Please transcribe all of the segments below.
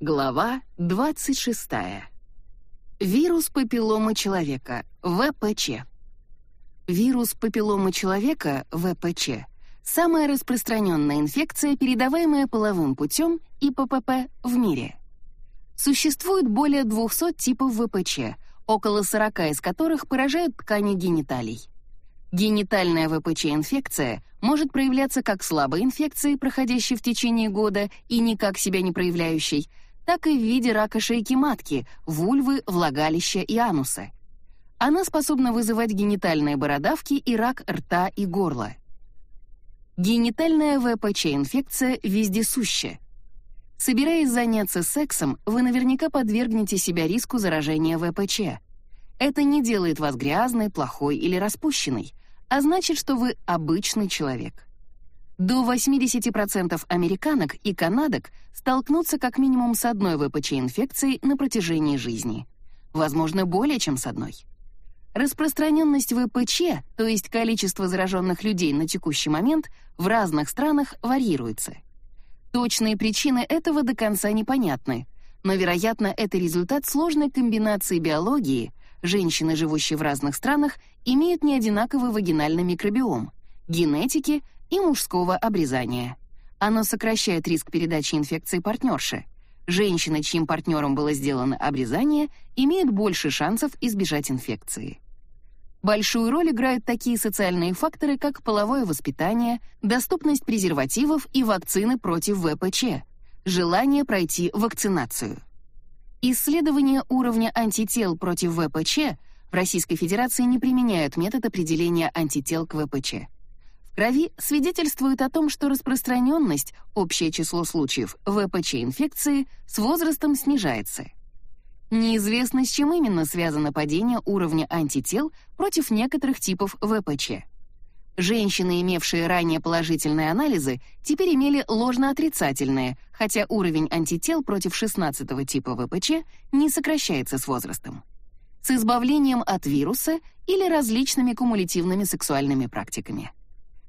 Глава 26. Вирус папилломы человека, ВПЧ. Вирус папилломы человека, ВПЧ, самая распространенная инфекция, передаваемая половым путем и ППП в мире. Существует более 200 типов ВПЧ, около 40 из которых поражают ткани гениталий. Генитальная ВПЧ-инфекция может проявляться как слабой инфекцией, проходящей в течение года и никак себя не проявляющей, так и в виде рака шейки матки, вульвы, влагалища и ануса. Она способна вызывать генитальные бородавки и рак рта и горла. Генитальная ВПЧ-инфекция вездесуща. Собираясь заняться сексом, вы наверняка подвергнете себя риску заражения ВПЧ. Это не делает вас грязной, плохой или распущенной, а значит, что вы обычный человек. До 80% американок и канадок столкнутся как минимум с одной ВПЧ-инфекцией на протяжении жизни. Возможно, более чем с одной. Распространенность ВПЧ, то есть количество зараженных людей на текущий момент, в разных странах варьируется. Точные причины этого до конца непонятны, но, вероятно, это результат сложной комбинации биологии. Женщины, живущие в разных странах, имеют неодинаковый вагинальный микробиом, генетики — и мужского обрезания. Оно сокращает риск передачи инфекции партнерше. Женщины, чьим партнером было сделано обрезание, имеют больше шансов избежать инфекции. Большую роль играют такие социальные факторы, как половое воспитание, доступность презервативов и вакцины против ВПЧ, желание пройти вакцинацию. Исследования уровня антител против ВПЧ в Российской Федерации не применяют метод определения антител к ВПЧ крови свидетельствует о том, что распространенность, общее число случаев ВПЧ-инфекции, с возрастом снижается. Неизвестно, с чем именно связано падение уровня антител против некоторых типов ВПЧ. Женщины, имевшие ранее положительные анализы, теперь имели ложно-отрицательные, хотя уровень антител против 16 типа ВПЧ не сокращается с возрастом. С избавлением от вируса или различными кумулятивными сексуальными практиками.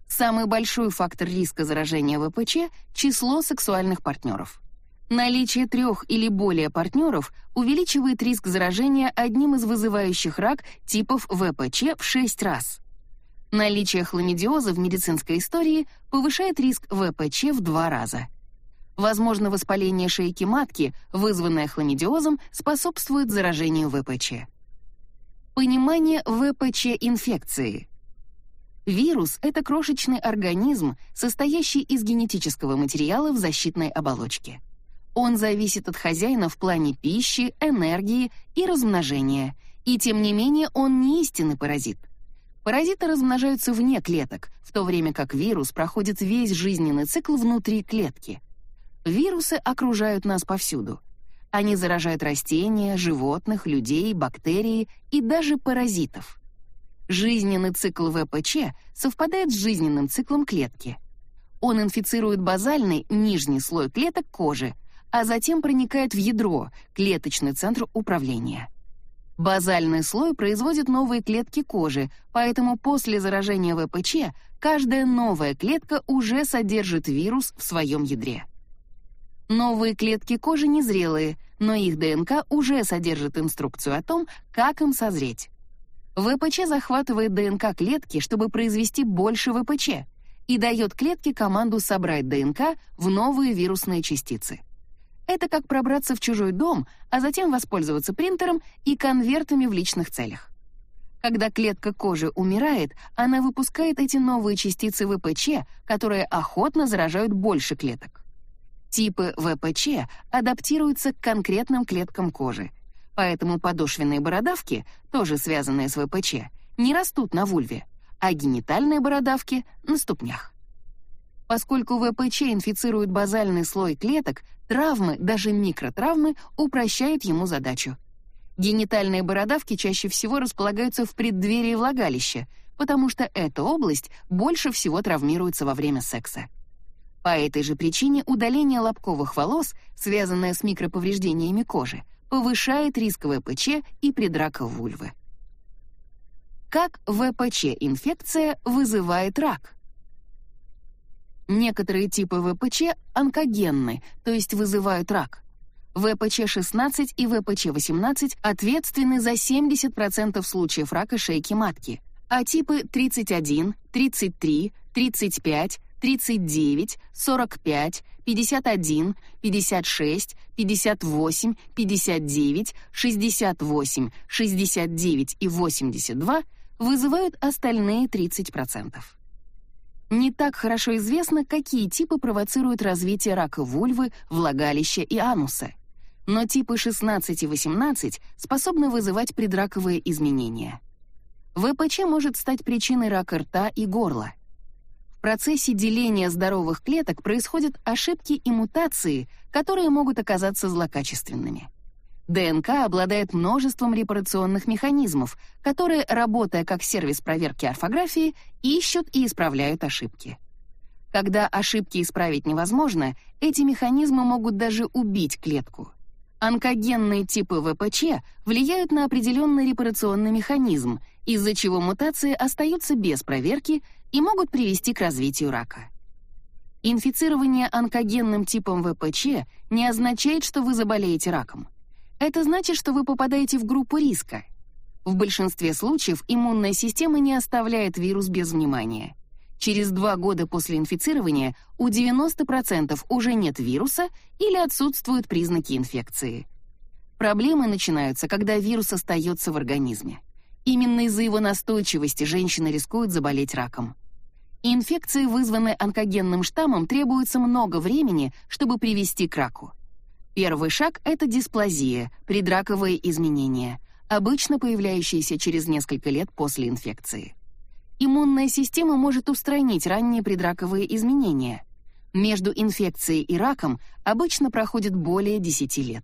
Самый большой фактор риска заражения ВПЧ — число сексуальных партнеров. Наличие трех или более партнеров увеличивает риск заражения одним из вызывающих рак типов ВПЧ в 6 раз. Наличие хламидиоза в медицинской истории повышает риск ВПЧ в 2 раза. Возможно, воспаление шейки матки, вызванное хламидиозом, способствует заражению ВПЧ. Понимание ВПЧ-инфекции — Вирус — это крошечный организм, состоящий из генетического материала в защитной оболочке. Он зависит от хозяина в плане пищи, энергии и размножения, и тем не менее он не истинный паразит. Паразиты размножаются вне клеток, в то время как вирус проходит весь жизненный цикл внутри клетки. Вирусы окружают нас повсюду. Они заражают растения, животных, людей, бактерии и даже паразитов. Жизненный цикл ВПЧ совпадает с жизненным циклом клетки. Он инфицирует базальный нижний слой клеток кожи, а затем проникает в ядро, клеточный центр управления. Базальный слой производит новые клетки кожи, поэтому после заражения ВПЧ каждая новая клетка уже содержит вирус в своем ядре. Новые клетки кожи незрелые, но их ДНК уже содержит инструкцию о том, как им созреть. ВПЧ захватывает ДНК клетки, чтобы произвести больше ВПЧ, и дает клетке команду собрать ДНК в новые вирусные частицы. Это как пробраться в чужой дом, а затем воспользоваться принтером и конвертами в личных целях. Когда клетка кожи умирает, она выпускает эти новые частицы ВПЧ, которые охотно заражают больше клеток. Типы ВПЧ адаптируются к конкретным клеткам кожи, Поэтому подошвенные бородавки, тоже связанные с ВПЧ, не растут на вульве, а генитальные бородавки — на ступнях. Поскольку ВПЧ инфицирует базальный слой клеток, травмы, даже микротравмы, упрощают ему задачу. Генитальные бородавки чаще всего располагаются в преддверии влагалища, потому что эта область больше всего травмируется во время секса. По этой же причине удаление лобковых волос, связанное с микроповреждениями кожи, повышает риск ВПЧ и предрака вульвы. Как ВПЧ-инфекция вызывает рак? Некоторые типы ВПЧ онкогенны, то есть вызывают рак. ВПЧ-16 и ВПЧ-18 ответственны за 70% случаев рака шейки матки, а типы 31, 33, 35, 39, 45, 51, 56, 58, 59, 68, 69 и 82 вызывают остальные 30%. Не так хорошо известно, какие типы провоцируют развитие рака вульвы, влагалища и ануса. Но типы 16 и 18 способны вызывать предраковые изменения. ВПЧ может стать причиной рака рта и горла. В процессе деления здоровых клеток происходят ошибки и мутации, которые могут оказаться злокачественными. ДНК обладает множеством репарационных механизмов, которые, работая как сервис проверки орфографии, ищут и исправляют ошибки. Когда ошибки исправить невозможно, эти механизмы могут даже убить клетку. Онкогенные типы ВПЧ влияют на определенный репарационный механизм, из-за чего мутации остаются без проверки и могут привести к развитию рака. Инфицирование онкогенным типом ВПЧ не означает, что вы заболеете раком. Это значит, что вы попадаете в группу риска. В большинстве случаев иммунная система не оставляет вирус без внимания. Через два года после инфицирования у 90% уже нет вируса или отсутствуют признаки инфекции. Проблемы начинаются, когда вирус остается в организме. Именно из-за его настойчивости женщины рискуют заболеть раком. Инфекции, вызванные онкогенным штаммом, требуется много времени, чтобы привести к раку. Первый шаг — это дисплазия, предраковые изменения, обычно появляющиеся через несколько лет после инфекции. Иммунная система может устранить ранние предраковые изменения. Между инфекцией и раком обычно проходит более 10 лет.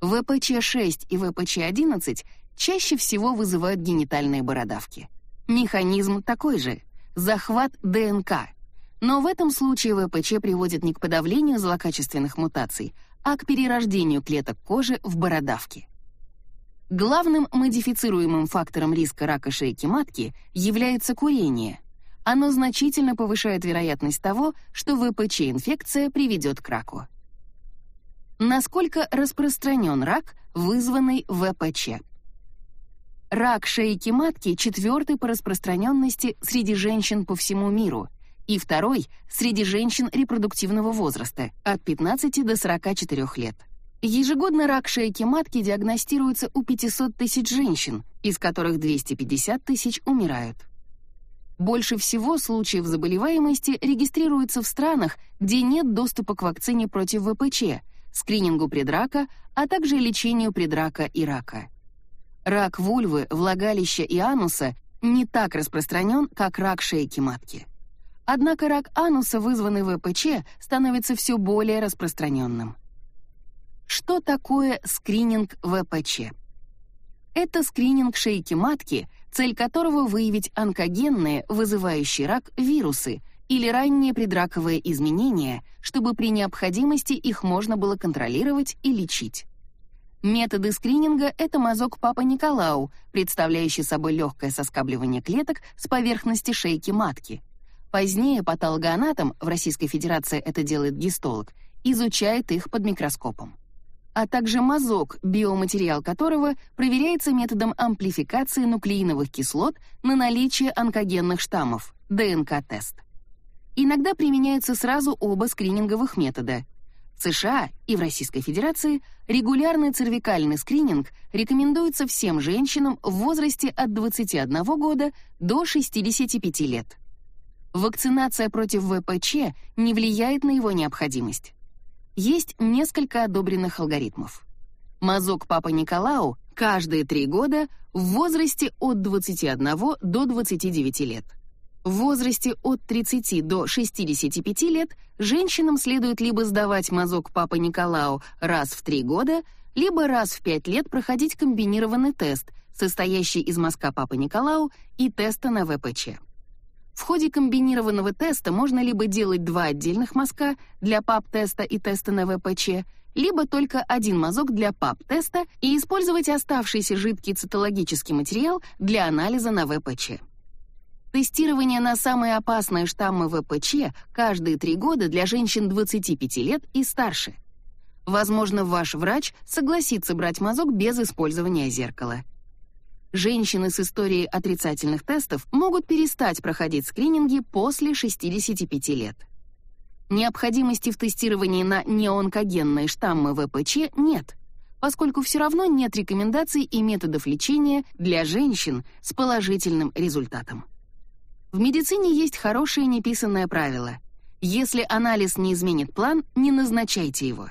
ВПЧ-6 и ВПЧ-11 чаще всего вызывают генитальные бородавки. Механизм такой же — захват ДНК. Но в этом случае ВПЧ приводит не к подавлению злокачественных мутаций, а к перерождению клеток кожи в бородавки. Главным модифицируемым фактором риска рака шейки матки является курение. Оно значительно повышает вероятность того, что ВПЧ-инфекция приведет к раку. Насколько распространен рак, вызванный ВПЧ? Рак шейки матки четвертый по распространенности среди женщин по всему миру и второй среди женщин репродуктивного возраста от 15 до 44 лет. Ежегодно рак шейки матки диагностируется у 500 тысяч женщин, из которых 250 тысяч умирают. Больше всего случаев заболеваемости регистрируется в странах, где нет доступа к вакцине против ВПЧ, скринингу предрака, а также лечению предрака и рака. Рак вульвы, влагалища и ануса не так распространен, как рак шейки матки. Однако рак ануса, вызванный ВПЧ, становится все более распространенным. Что такое скрининг ВПЧ? Это скрининг шейки матки, цель которого выявить онкогенные, вызывающие рак, вирусы или ранние предраковые изменения, чтобы при необходимости их можно было контролировать и лечить. Методы скрининга — это мазок Папа Николау, представляющий собой легкое соскабливание клеток с поверхности шейки матки. Позднее патологоанатом, в Российской Федерации это делает гистолог, изучает их под микроскопом. А также мазок, биоматериал которого проверяется методом амплификации нуклеиновых кислот на наличие онкогенных штаммов, ДНК-тест. Иногда применяются сразу оба скрининговых метода — в США и в Российской Федерации регулярный цервикальный скрининг рекомендуется всем женщинам в возрасте от 21 года до 65 лет. Вакцинация против ВПЧ не влияет на его необходимость. Есть несколько одобренных алгоритмов. Мазок Папа Николау каждые три года в возрасте от 21 до 29 лет. В возрасте от 30 до 65 лет женщинам следует либо сдавать мазок Папа Николау раз в 3 года, либо раз в 5 лет проходить комбинированный тест, состоящий из мазка Папа Николау и теста на ВПЧ. В ходе комбинированного теста можно либо делать два отдельных мазка для ПАП-теста и теста на ВПЧ, либо только один мазок для ПАП-теста и использовать оставшийся жидкий цитологический материал для анализа на ВПЧ. Тестирование на самые опасные штаммы ВПЧ каждые три года для женщин 25 лет и старше. Возможно, ваш врач согласится брать мазок без использования зеркала. Женщины с историей отрицательных тестов могут перестать проходить скрининги после 65 лет. Необходимости в тестировании на неонкогенные штаммы ВПЧ нет, поскольку все равно нет рекомендаций и методов лечения для женщин с положительным результатом. В медицине есть хорошее неписанное правило. Если анализ не изменит план, не назначайте его.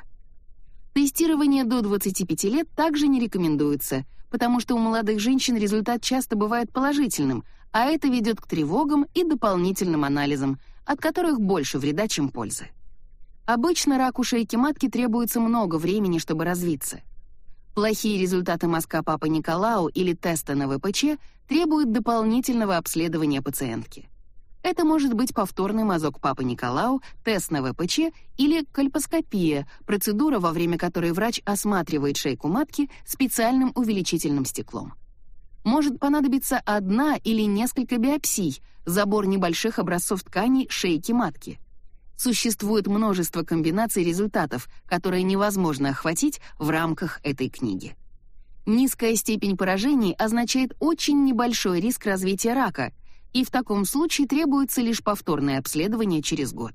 Тестирование до 25 лет также не рекомендуется, потому что у молодых женщин результат часто бывает положительным, а это ведет к тревогам и дополнительным анализам, от которых больше вреда, чем пользы. Обычно раку шейки матки требуется много времени, чтобы развиться. Плохие результаты мазка папы Николау или теста на ВПЧ требуют дополнительного обследования пациентки. Это может быть повторный мазок папы Николау, тест на ВПЧ или кольпоскопия, процедура, во время которой врач осматривает шейку матки специальным увеличительным стеклом. Может понадобиться одна или несколько биопсий, забор небольших образцов тканей шейки матки. Существует множество комбинаций результатов, которые невозможно охватить в рамках этой книги. Низкая степень поражений означает очень небольшой риск развития рака — и в таком случае требуется лишь повторное обследование через год.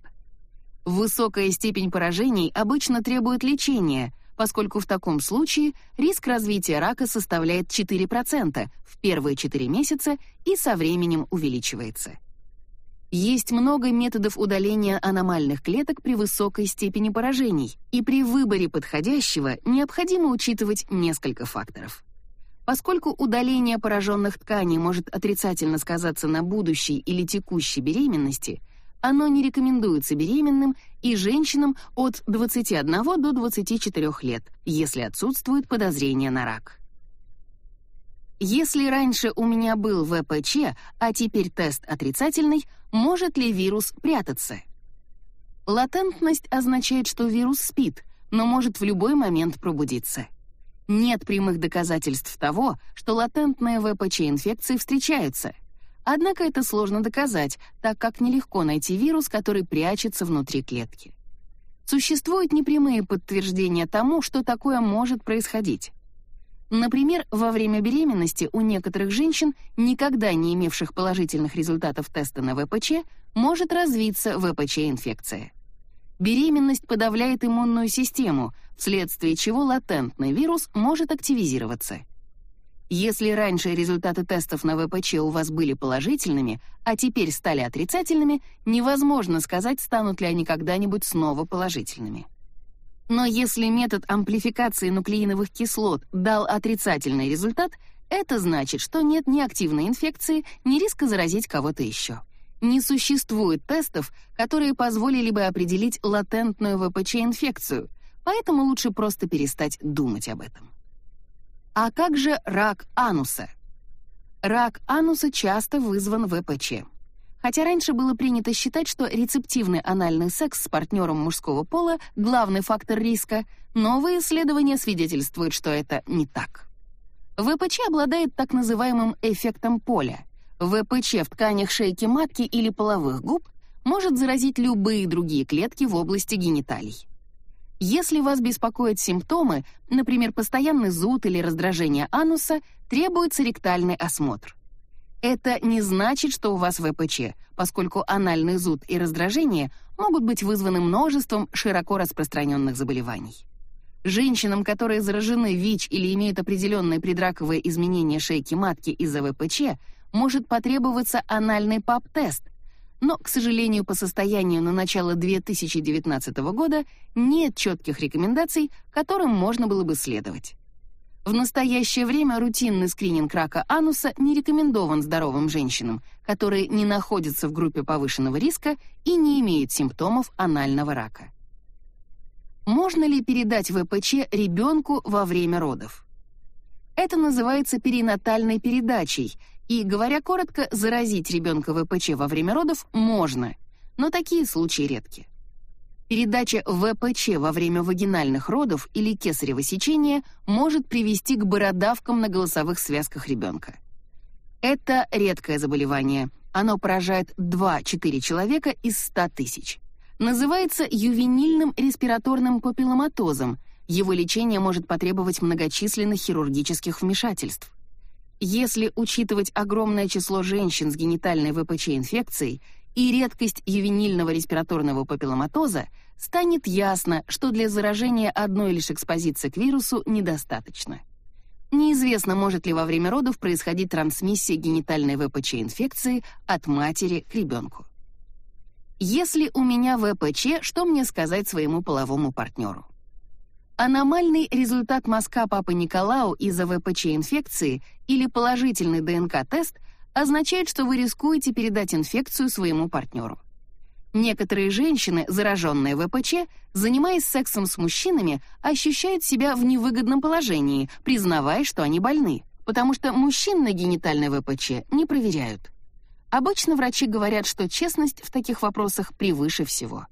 Высокая степень поражений обычно требует лечения, поскольку в таком случае риск развития рака составляет 4% в первые 4 месяца и со временем увеличивается. Есть много методов удаления аномальных клеток при высокой степени поражений, и при выборе подходящего необходимо учитывать несколько факторов. Поскольку удаление пораженных тканей может отрицательно сказаться на будущей или текущей беременности, оно не рекомендуется беременным и женщинам от 21 до 24 лет, если отсутствует подозрение на рак. Если раньше у меня был ВПЧ, а теперь тест отрицательный, может ли вирус прятаться? Латентность означает, что вирус спит, но может в любой момент пробудиться. Нет прямых доказательств того, что латентные ВПЧ-инфекции встречаются. Однако это сложно доказать, так как нелегко найти вирус, который прячется внутри клетки. Существуют непрямые подтверждения тому, что такое может происходить. Например, во время беременности у некоторых женщин, никогда не имевших положительных результатов теста на ВПЧ, может развиться ВПЧ-инфекция. Беременность подавляет иммунную систему, вследствие чего латентный вирус может активизироваться. Если раньше результаты тестов на ВПЧ у вас были положительными, а теперь стали отрицательными, невозможно сказать, станут ли они когда-нибудь снова положительными. Но если метод амплификации нуклеиновых кислот дал отрицательный результат, это значит, что нет ни активной инфекции, ни риска заразить кого-то еще не существует тестов, которые позволили бы определить латентную ВПЧ-инфекцию, поэтому лучше просто перестать думать об этом. А как же рак ануса? Рак ануса часто вызван ВПЧ. Хотя раньше было принято считать, что рецептивный анальный секс с партнером мужского пола — главный фактор риска, новые исследования свидетельствуют, что это не так. ВПЧ обладает так называемым эффектом поля — ВПЧ в тканях шейки матки или половых губ может заразить любые другие клетки в области гениталий. Если вас беспокоят симптомы, например, постоянный зуд или раздражение ануса, требуется ректальный осмотр. Это не значит, что у вас ВПЧ, поскольку анальный зуд и раздражение могут быть вызваны множеством широко распространенных заболеваний. Женщинам, которые заражены ВИЧ или имеют определенные предраковые изменения шейки матки из-за ВПЧ, может потребоваться анальный ПАП-тест, но, к сожалению, по состоянию на начало 2019 года нет четких рекомендаций, которым можно было бы следовать. В настоящее время рутинный скрининг рака ануса не рекомендован здоровым женщинам, которые не находятся в группе повышенного риска и не имеют симптомов анального рака. Можно ли передать ВПЧ ребенку во время родов? Это называется перинатальной передачей и, говоря коротко, заразить ребенка ВПЧ во время родов можно, но такие случаи редки. Передача ВПЧ во время вагинальных родов или кесарево сечения может привести к бородавкам на голосовых связках ребенка. Это редкое заболевание. Оно поражает 2-4 человека из 100 тысяч. Называется ювенильным респираторным папилломатозом, Его лечение может потребовать многочисленных хирургических вмешательств. Если учитывать огромное число женщин с генитальной ВПЧ-инфекцией и редкость ювенильного респираторного папилломатоза, станет ясно, что для заражения одной лишь экспозиции к вирусу недостаточно. Неизвестно, может ли во время родов происходить трансмиссия генитальной ВПЧ-инфекции от матери к ребенку. Если у меня ВПЧ, что мне сказать своему половому партнеру? Аномальный результат мазка папы Николау из-за ВПЧ-инфекции или положительный ДНК-тест означает, что вы рискуете передать инфекцию своему партнеру. Некоторые женщины, зараженные ВПЧ, занимаясь сексом с мужчинами, ощущают себя в невыгодном положении, признавая, что они больны, потому что мужчин на генитальный ВПЧ не проверяют. Обычно врачи говорят, что честность в таких вопросах превыше всего.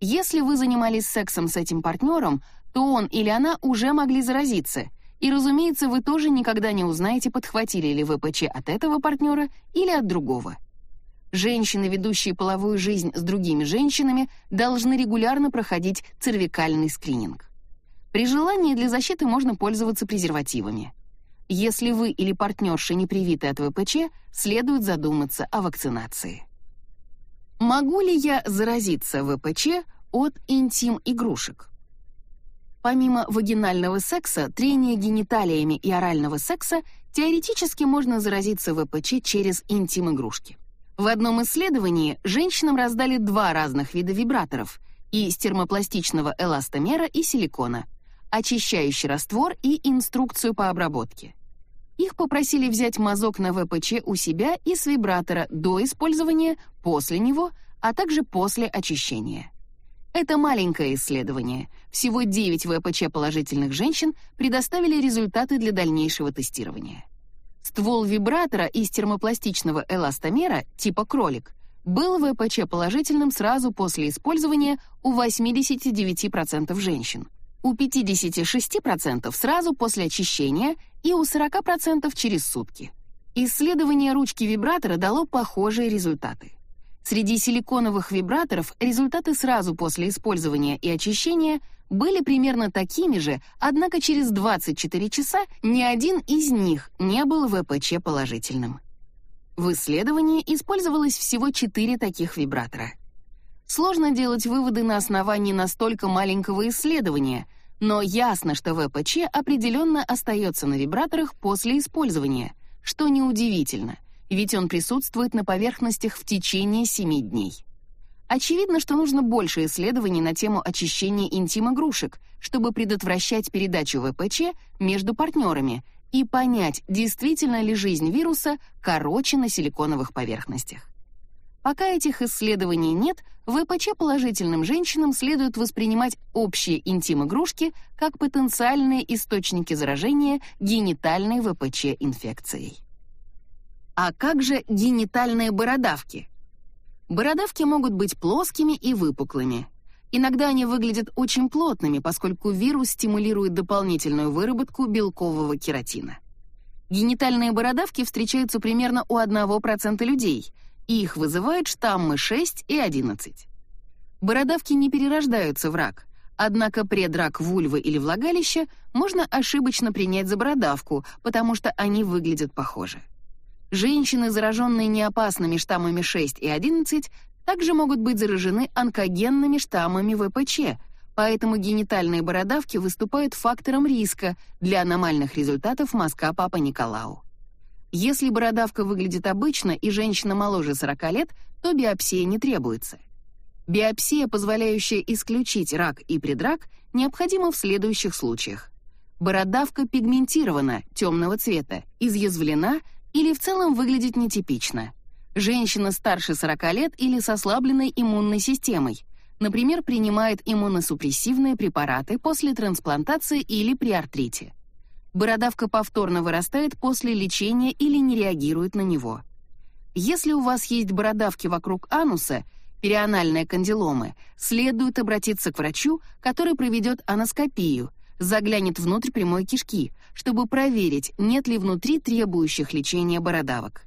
Если вы занимались сексом с этим партнером, то он или она уже могли заразиться, и, разумеется, вы тоже никогда не узнаете, подхватили ли ВПЧ от этого партнера или от другого. Женщины, ведущие половую жизнь с другими женщинами, должны регулярно проходить цервикальный скрининг. При желании для защиты можно пользоваться презервативами. Если вы или партнерша не привиты от ВПЧ, следует задуматься о вакцинации. Могу ли я заразиться ВПЧ от интим-игрушек? Помимо вагинального секса, трения гениталиями и орального секса, теоретически можно заразиться ВПЧ через интим-игрушки. В одном исследовании женщинам раздали два разных вида вибраторов из термопластичного эластомера и силикона, очищающий раствор и инструкцию по обработке. Их попросили взять мазок на ВПЧ у себя и с вибратора до использования, после него, а также после очищения. Это маленькое исследование. Всего 9 ВПЧ положительных женщин предоставили результаты для дальнейшего тестирования. Ствол вибратора из термопластичного эластомера типа кролик был ВПЧ положительным сразу после использования у 89% женщин, у 56% сразу после очищения и у 40% через сутки. Исследование ручки вибратора дало похожие результаты. Среди силиконовых вибраторов результаты сразу после использования и очищения были примерно такими же, однако через 24 часа ни один из них не был ВПЧ положительным. В исследовании использовалось всего 4 таких вибратора. Сложно делать выводы на основании настолько маленького исследования, но ясно, что ВПЧ определенно остается на вибраторах после использования, что неудивительно, ведь он присутствует на поверхностях в течение 7 дней. Очевидно, что нужно больше исследований на тему очищения интим-игрушек, чтобы предотвращать передачу ВПЧ между партнерами и понять, действительно ли жизнь вируса короче на силиконовых поверхностях. Пока этих исследований нет, ВПЧ положительным женщинам следует воспринимать общие интим-игрушки как потенциальные источники заражения генитальной ВПЧ-инфекцией. А как же генитальные бородавки? Бородавки могут быть плоскими и выпуклыми. Иногда они выглядят очень плотными, поскольку вирус стимулирует дополнительную выработку белкового кератина. Генитальные бородавки встречаются примерно у 1% людей, и их вызывают штаммы 6 и 11. Бородавки не перерождаются в рак, однако предрак вульвы или влагалища можно ошибочно принять за бородавку, потому что они выглядят похоже. Женщины, зараженные неопасными штаммами 6 и 11, также могут быть заражены онкогенными штаммами ВПЧ, поэтому генитальные бородавки выступают фактором риска для аномальных результатов мазка Папа Николау. Если бородавка выглядит обычно и женщина моложе 40 лет, то биопсия не требуется. Биопсия, позволяющая исключить рак и предрак, необходима в следующих случаях. Бородавка пигментирована, темного цвета, изъязвлена или в целом выглядит нетипично. Женщина старше 40 лет или с ослабленной иммунной системой, например, принимает иммуносупрессивные препараты после трансплантации или при артрите. Бородавка повторно вырастает после лечения или не реагирует на него. Если у вас есть бородавки вокруг ануса, перианальные кандиломы, следует обратиться к врачу, который проведет аноскопию – заглянет внутрь прямой кишки, чтобы проверить, нет ли внутри требующих лечения бородавок.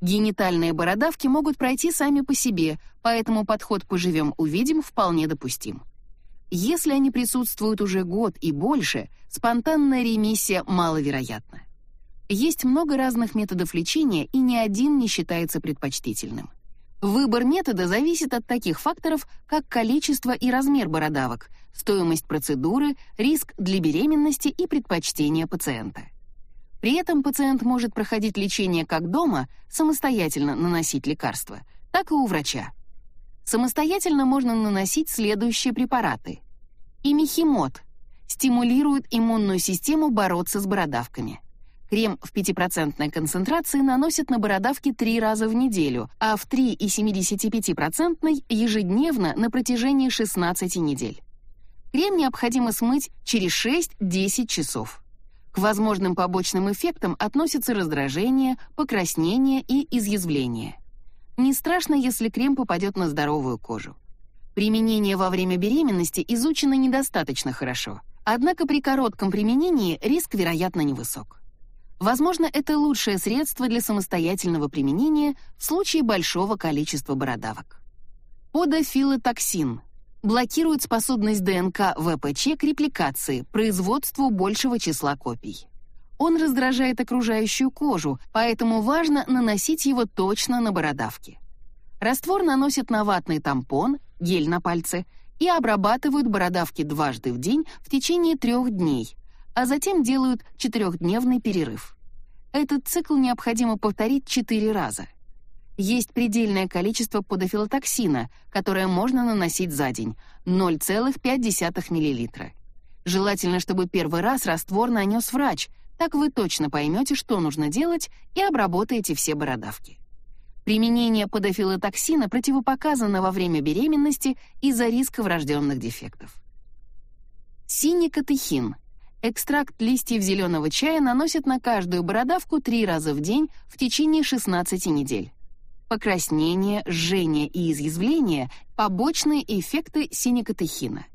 Генитальные бородавки могут пройти сами по себе, поэтому подход «поживем, увидим» вполне допустим. Если они присутствуют уже год и больше, спонтанная ремиссия маловероятна. Есть много разных методов лечения, и ни один не считается предпочтительным. Выбор метода зависит от таких факторов, как количество и размер бородавок, стоимость процедуры, риск для беременности и предпочтения пациента. При этом пациент может проходить лечение как дома, самостоятельно наносить лекарства, так и у врача. Самостоятельно можно наносить следующие препараты. Имихимод стимулирует иммунную систему бороться с бородавками. Крем в 5% концентрации наносят на бородавки 3 раза в неделю, а в 3,75% ежедневно на протяжении 16 недель. Крем необходимо смыть через 6-10 часов. К возможным побочным эффектам относятся раздражение, покраснение и изъязвление. Не страшно, если крем попадет на здоровую кожу. Применение во время беременности изучено недостаточно хорошо, однако при коротком применении риск, вероятно, невысок. Возможно, это лучшее средство для самостоятельного применения в случае большого количества бородавок. Подофилотоксин блокирует способность ДНК ВПЧ к репликации, производству большего числа копий. Он раздражает окружающую кожу, поэтому важно наносить его точно на бородавки. Раствор наносят на ватный тампон, гель на пальцы и обрабатывают бородавки дважды в день в течение трех дней, а затем делают четырехдневный перерыв. Этот цикл необходимо повторить четыре раза. Есть предельное количество подофилотоксина, которое можно наносить за день 0,5 мл. Желательно, чтобы первый раз раствор нанес врач, так вы точно поймете, что нужно делать, и обработаете все бородавки. Применение подофилотоксина противопоказано во время беременности из-за риска врожденных дефектов. Синий катехин. Экстракт листьев зеленого чая наносят на каждую бородавку три раза в день в течение 16 недель. Покраснение, жжение и изъязвление – побочные эффекты синекатехина.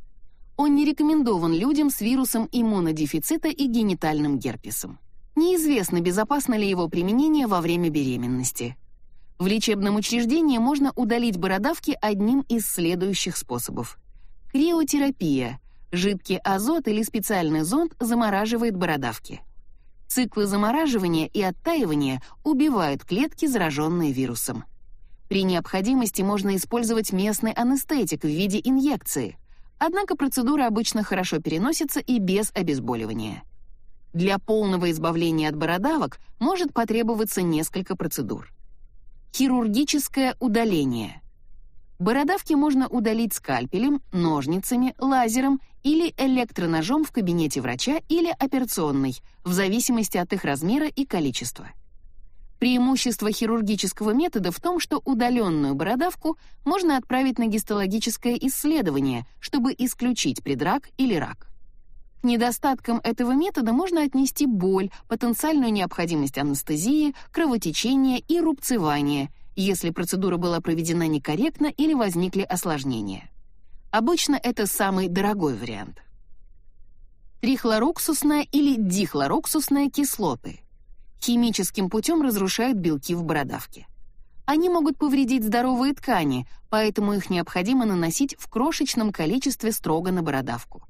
Он не рекомендован людям с вирусом иммунодефицита и генитальным герпесом. Неизвестно, безопасно ли его применение во время беременности. В лечебном учреждении можно удалить бородавки одним из следующих способов. Криотерапия. Жидкий азот или специальный зонд замораживает бородавки. Циклы замораживания и оттаивания убивают клетки, зараженные вирусом. При необходимости можно использовать местный анестетик в виде инъекции – Однако процедура обычно хорошо переносится и без обезболивания. Для полного избавления от бородавок может потребоваться несколько процедур. Хирургическое удаление. Бородавки можно удалить скальпелем, ножницами, лазером или электроножом в кабинете врача или операционной, в зависимости от их размера и количества. Преимущество хирургического метода в том, что удаленную бородавку можно отправить на гистологическое исследование, чтобы исключить предрак или рак. К недостаткам этого метода можно отнести боль, потенциальную необходимость анестезии, кровотечение и рубцевание, если процедура была проведена некорректно или возникли осложнения. Обычно это самый дорогой вариант. Трихлоруксусная или дихлоруксусная кислоты химическим путем разрушают белки в бородавке. Они могут повредить здоровые ткани, поэтому их необходимо наносить в крошечном количестве строго на бородавку.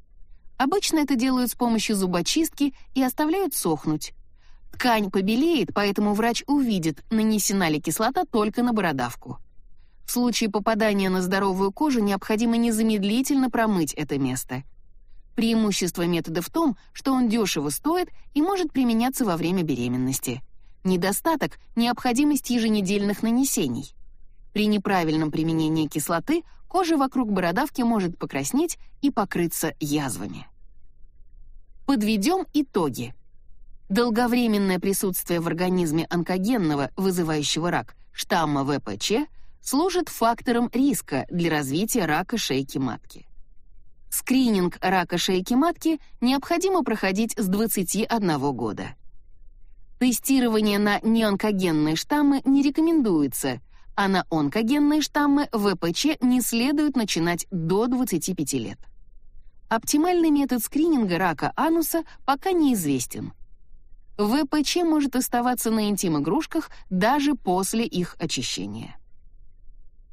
Обычно это делают с помощью зубочистки и оставляют сохнуть. Ткань побелеет, поэтому врач увидит, нанесена ли кислота только на бородавку. В случае попадания на здоровую кожу необходимо незамедлительно промыть это место. Преимущество метода в том, что он дешево стоит и может применяться во время беременности. Недостаток — необходимость еженедельных нанесений. При неправильном применении кислоты кожа вокруг бородавки может покраснеть и покрыться язвами. Подведем итоги. Долговременное присутствие в организме онкогенного, вызывающего рак, штамма ВПЧ служит фактором риска для развития рака шейки матки. Скрининг рака шейки матки необходимо проходить с 21 года. Тестирование на неонкогенные штаммы не рекомендуется, а на онкогенные штаммы ВПЧ не следует начинать до 25 лет. Оптимальный метод скрининга рака ануса пока неизвестен. ВПЧ может оставаться на интим-игрушках даже после их очищения.